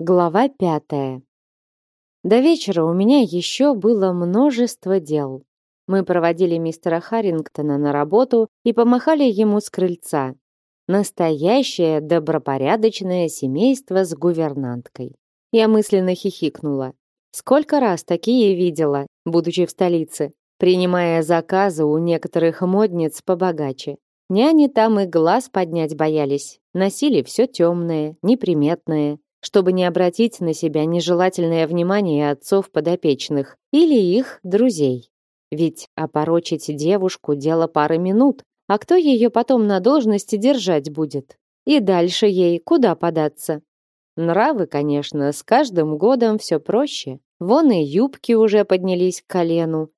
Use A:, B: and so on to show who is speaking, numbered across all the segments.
A: Глава пятая. До вечера у меня еще было множество дел. Мы проводили мистера Харрингтона на работу и помахали ему с крыльца. Настоящее добропорядочное семейство с гувернанткой. Я мысленно хихикнула. Сколько раз такие видела, будучи в столице, принимая заказы у некоторых модниц побогаче. Няни там и глаз поднять боялись, носили все темное, неприметное, чтобы не обратить на себя нежелательное внимание отцов подопечных или их друзей. Ведь опорочить девушку – дело пары минут, а кто ее потом на должности держать будет? И дальше ей куда податься? Нравы, конечно, с каждым годом все проще. Вон и юбки уже поднялись к колену.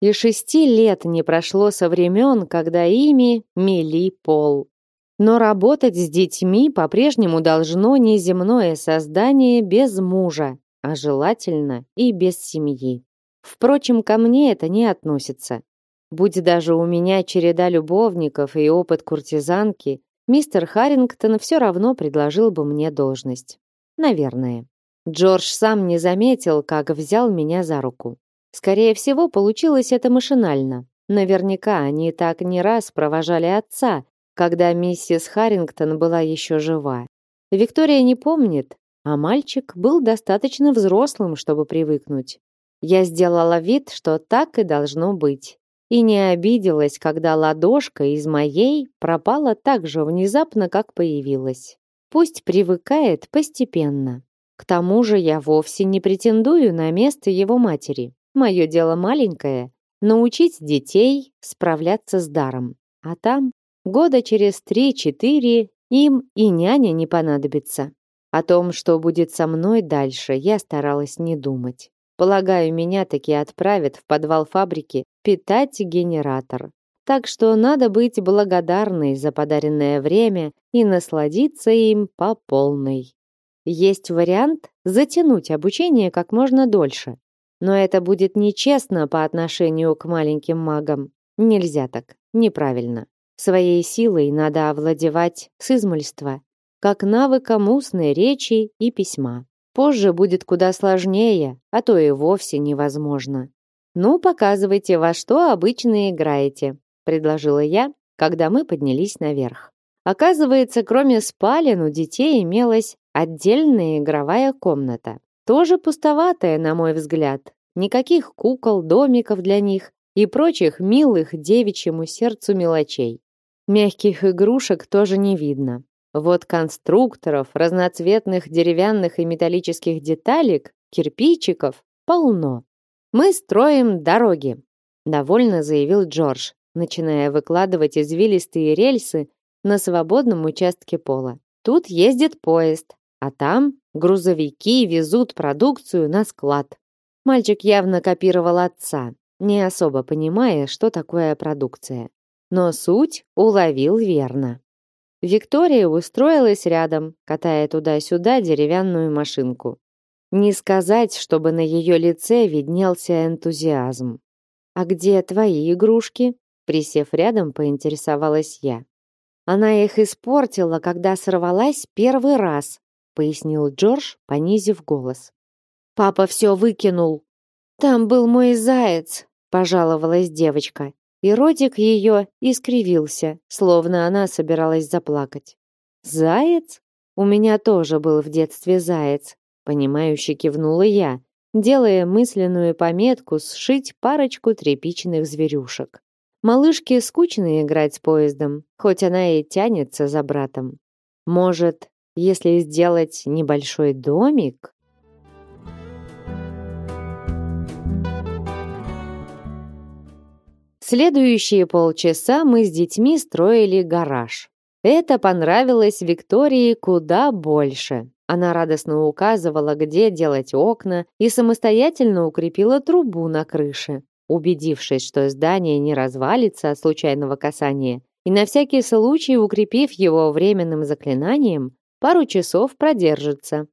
A: И шести лет не прошло со времен, когда ими мели пол. Но работать с детьми по-прежнему должно неземное создание без мужа, а желательно и без семьи. Впрочем, ко мне это не относится. Будь даже у меня череда любовников и опыт куртизанки, мистер Харрингтон все равно предложил бы мне должность. Наверное. Джордж сам не заметил, как взял меня за руку. Скорее всего, получилось это машинально. Наверняка они так не раз провожали отца, когда миссис Харрингтон была еще жива. Виктория не помнит, а мальчик был достаточно взрослым, чтобы привыкнуть. Я сделала вид, что так и должно быть. И не обиделась, когда ладошка из моей пропала так же внезапно, как появилась. Пусть привыкает постепенно. К тому же я вовсе не претендую на место его матери. Мое дело маленькое — научить детей справляться с даром. А там Года через три-четыре им и няня не понадобится. О том, что будет со мной дальше, я старалась не думать. Полагаю, меня таки отправят в подвал фабрики питать генератор. Так что надо быть благодарной за подаренное время и насладиться им по полной. Есть вариант затянуть обучение как можно дольше. Но это будет нечестно по отношению к маленьким магам. Нельзя так, неправильно. Своей силой надо овладевать с измольства, как навыком устной речи и письма. Позже будет куда сложнее, а то и вовсе невозможно. «Ну, показывайте, во что обычно играете», — предложила я, когда мы поднялись наверх. Оказывается, кроме спален у детей имелась отдельная игровая комната. Тоже пустоватая, на мой взгляд. Никаких кукол, домиков для них и прочих милых девичьему сердцу мелочей. Мягких игрушек тоже не видно. Вот конструкторов, разноцветных деревянных и металлических деталек, кирпичиков полно. Мы строим дороги, довольно заявил Джордж, начиная выкладывать извилистые рельсы на свободном участке пола. Тут ездит поезд, а там грузовики везут продукцию на склад. Мальчик явно копировал отца, не особо понимая, что такое продукция но суть уловил верно. Виктория устроилась рядом, катая туда-сюда деревянную машинку. Не сказать, чтобы на ее лице виднелся энтузиазм. «А где твои игрушки?» Присев рядом, поинтересовалась я. «Она их испортила, когда сорвалась первый раз», пояснил Джордж, понизив голос. «Папа все выкинул». «Там был мой заяц», пожаловалась девочка и ротик ее искривился, словно она собиралась заплакать. «Заяц? У меня тоже был в детстве заяц», понимающе кивнула я, делая мысленную пометку сшить парочку тряпичных зверюшек. Малышке скучно играть с поездом, хоть она и тянется за братом. Может, если сделать небольшой домик? Следующие полчаса мы с детьми строили гараж. Это понравилось Виктории куда больше. Она радостно указывала, где делать окна, и самостоятельно укрепила трубу на крыше, убедившись, что здание не развалится от случайного касания, и на всякий случай, укрепив его временным заклинанием, пару часов продержится.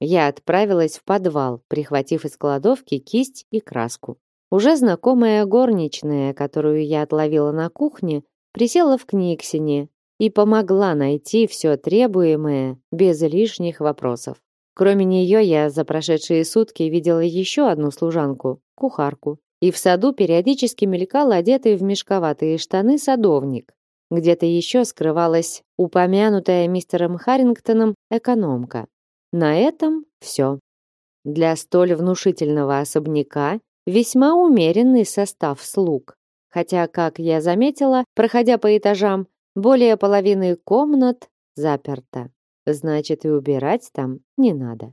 A: Я отправилась в подвал, прихватив из кладовки кисть и краску. Уже знакомая горничная, которую я отловила на кухне, присела в книгсине и помогла найти все требуемое без лишних вопросов. Кроме нее я за прошедшие сутки видела еще одну служанку, кухарку, и в саду периодически мелькал одетый в мешковатые штаны садовник. Где-то еще скрывалась упомянутая мистером Харрингтоном экономка. На этом все. Для столь внушительного особняка весьма умеренный состав слуг. Хотя, как я заметила, проходя по этажам, более половины комнат заперто. Значит, и убирать там не надо.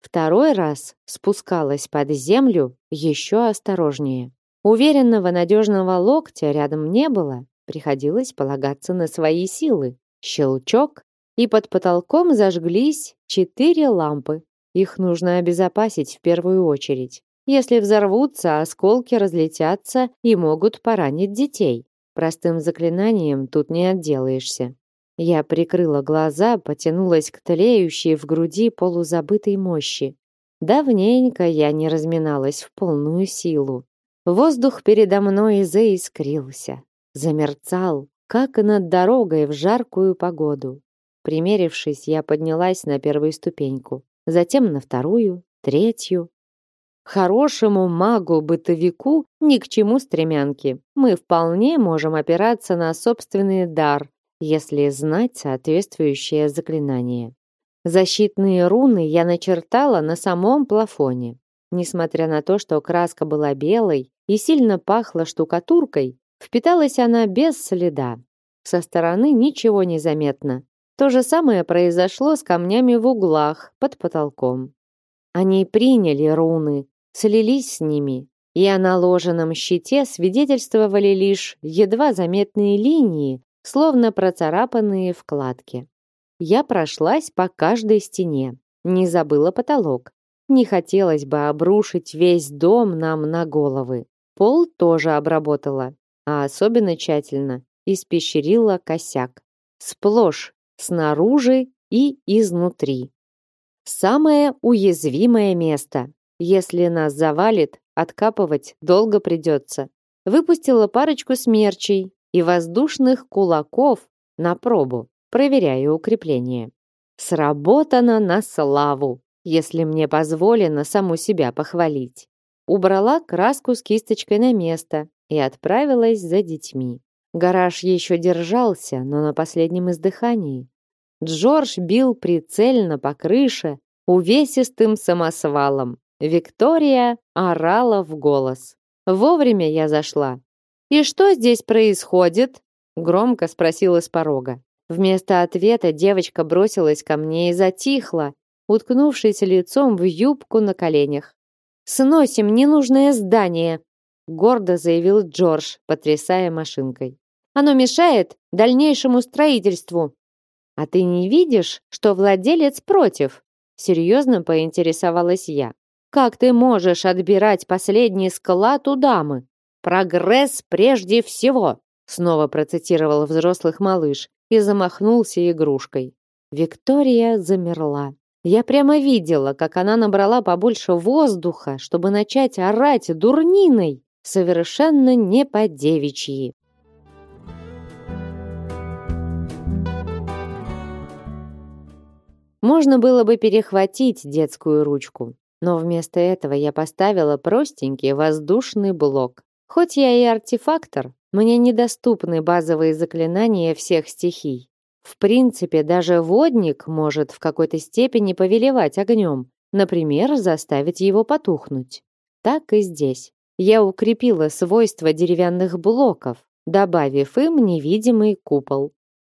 A: Второй раз спускалась под землю еще осторожнее. Уверенного надежного локтя рядом не было, приходилось полагаться на свои силы. Щелчок, и под потолком зажглись четыре лампы. Их нужно обезопасить в первую очередь. Если взорвутся, осколки разлетятся и могут поранить детей. Простым заклинанием тут не отделаешься. Я прикрыла глаза, потянулась к тлеющей в груди полузабытой мощи. Давненько я не разминалась в полную силу. Воздух передо мной заискрился, замерцал, как над дорогой в жаркую погоду. Примерившись, я поднялась на первую ступеньку, затем на вторую, третью. Хорошему магу-бытовику ни к чему стремянки. Мы вполне можем опираться на собственный дар, если знать соответствующее заклинание. Защитные руны я начертала на самом плафоне. Несмотря на то, что краска была белой и сильно пахла штукатуркой, впиталась она без следа. Со стороны ничего не заметно. То же самое произошло с камнями в углах под потолком. Они приняли руны, слились с ними, и о наложенном щите свидетельствовали лишь едва заметные линии, словно процарапанные вкладки. Я прошлась по каждой стене, не забыла потолок. Не хотелось бы обрушить весь дом нам на головы. Пол тоже обработала, а особенно тщательно испещрила косяк. Сплошь, снаружи и изнутри. Самое уязвимое место. Если нас завалит, откапывать долго придется. Выпустила парочку смерчей и воздушных кулаков на пробу, проверяя укрепление. Сработано на славу, если мне позволено саму себя похвалить. Убрала краску с кисточкой на место и отправилась за детьми. Гараж еще держался, но на последнем издыхании. Джордж бил прицельно по крыше увесистым самосвалом. Виктория орала в голос. Вовремя я зашла. «И что здесь происходит?» Громко спросила с порога. Вместо ответа девочка бросилась ко мне и затихла, уткнувшись лицом в юбку на коленях. «Сносим ненужное здание!» гордо заявил Джордж, потрясая машинкой. «Оно мешает дальнейшему строительству!» «А ты не видишь, что владелец против?» Серьезно поинтересовалась я. Как ты можешь отбирать последний склад у дамы? Прогресс прежде всего, снова процитировал взрослых малыш и замахнулся игрушкой. Виктория замерла. Я прямо видела, как она набрала побольше воздуха, чтобы начать орать дурниной, совершенно не по-девичьи. Можно было бы перехватить детскую ручку, но вместо этого я поставила простенький воздушный блок. Хоть я и артефактор, мне недоступны базовые заклинания всех стихий. В принципе, даже водник может в какой-то степени повелевать огнем, например, заставить его потухнуть. Так и здесь. Я укрепила свойства деревянных блоков, добавив им невидимый купол.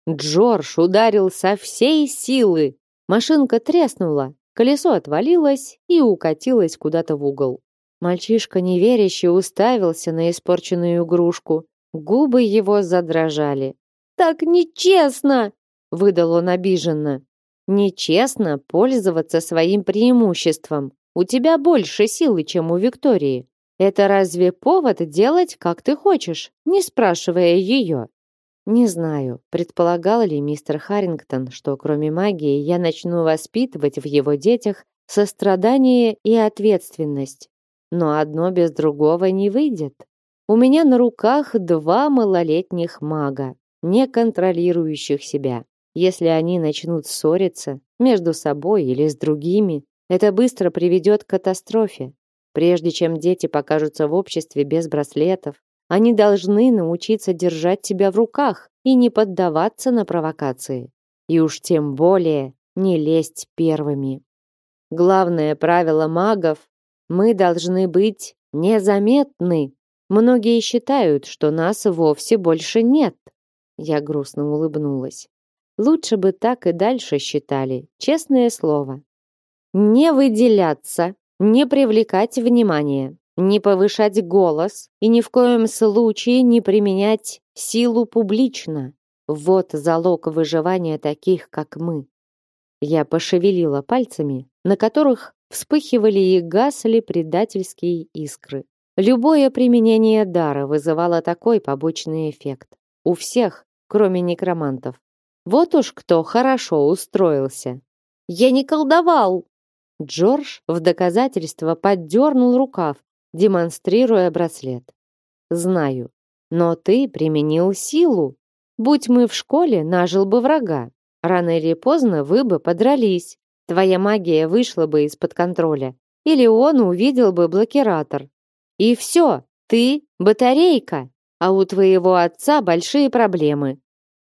A: Джордж ударил со всей силы. Машинка треснула, Колесо отвалилось и укатилось куда-то в угол. Мальчишка неверяще уставился на испорченную игрушку. Губы его задрожали. «Так нечестно!» — выдал он обиженно. «Нечестно пользоваться своим преимуществом. У тебя больше силы, чем у Виктории. Это разве повод делать, как ты хочешь, не спрашивая ее?» Не знаю, предполагал ли мистер Харрингтон, что кроме магии я начну воспитывать в его детях сострадание и ответственность. Но одно без другого не выйдет. У меня на руках два малолетних мага, не контролирующих себя. Если они начнут ссориться между собой или с другими, это быстро приведет к катастрофе. Прежде чем дети покажутся в обществе без браслетов, они должны научиться держать тебя в руках и не поддаваться на провокации. И уж тем более не лезть первыми. Главное правило магов – мы должны быть незаметны. Многие считают, что нас вовсе больше нет. Я грустно улыбнулась. Лучше бы так и дальше считали, честное слово. Не выделяться, не привлекать внимание, не повышать голос и ни в коем случае не применять силу публично. Вот залог выживания таких, как мы. Я пошевелила пальцами, на которых вспыхивали и гасли предательские искры. Любое применение дара вызывало такой побочный эффект. У всех, кроме некромантов. Вот уж кто хорошо устроился. «Я не колдовал!» Джордж в доказательство поддернул рукав, демонстрируя браслет. «Знаю, но ты применил силу. Будь мы в школе, нажил бы врага. Рано или поздно вы бы подрались. Твоя магия вышла бы из-под контроля. Или он увидел бы блокиратор. И все, ты батарейка, а у твоего отца большие проблемы».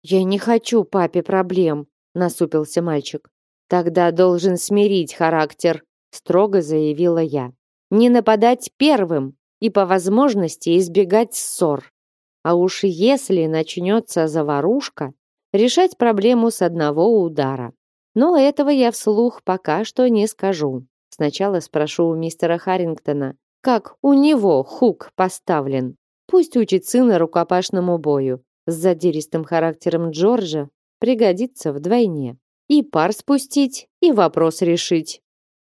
A: «Я не хочу папе проблем», — насупился мальчик. Тогда должен смирить характер, строго заявила я. Не нападать первым и по возможности избегать ссор. А уж если начнется заварушка, решать проблему с одного удара. Но этого я вслух пока что не скажу. Сначала спрошу у мистера Харрингтона, как у него хук поставлен. Пусть учит сына рукопашному бою. С задиристым характером Джорджа пригодится вдвойне и пар спустить, и вопрос решить.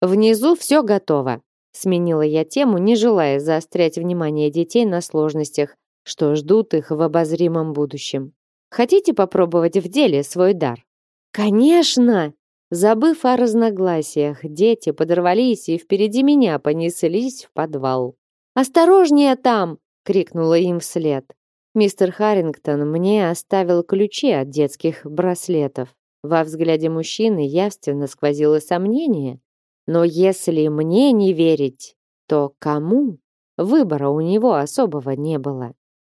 A: Внизу все готово. Сменила я тему, не желая заострять внимание детей на сложностях, что ждут их в обозримом будущем. Хотите попробовать в деле свой дар? Конечно! Забыв о разногласиях, дети подорвались и впереди меня понеслись в подвал. «Осторожнее там!» — крикнула им вслед. Мистер Харрингтон мне оставил ключи от детских браслетов. Во взгляде мужчины явственно сквозило сомнение. Но если мне не верить, то кому? Выбора у него особого не было.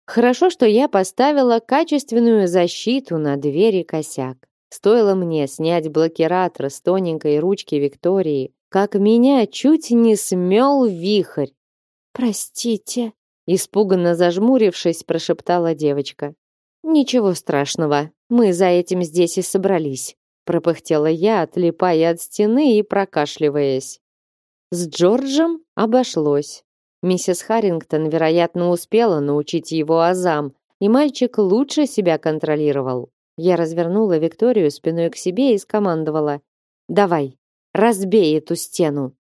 A: Хорошо, что я поставила качественную защиту на двери косяк. Стоило мне снять блокиратор с тоненькой ручки Виктории, как меня чуть не смел вихрь. «Простите», — испуганно зажмурившись, прошептала девочка. «Ничего страшного, мы за этим здесь и собрались», пропыхтела я, отлипая от стены и прокашливаясь. С Джорджем обошлось. Миссис Харрингтон, вероятно, успела научить его азам, и мальчик лучше себя контролировал. Я развернула Викторию спиной к себе и скомандовала. «Давай, разбей эту стену!»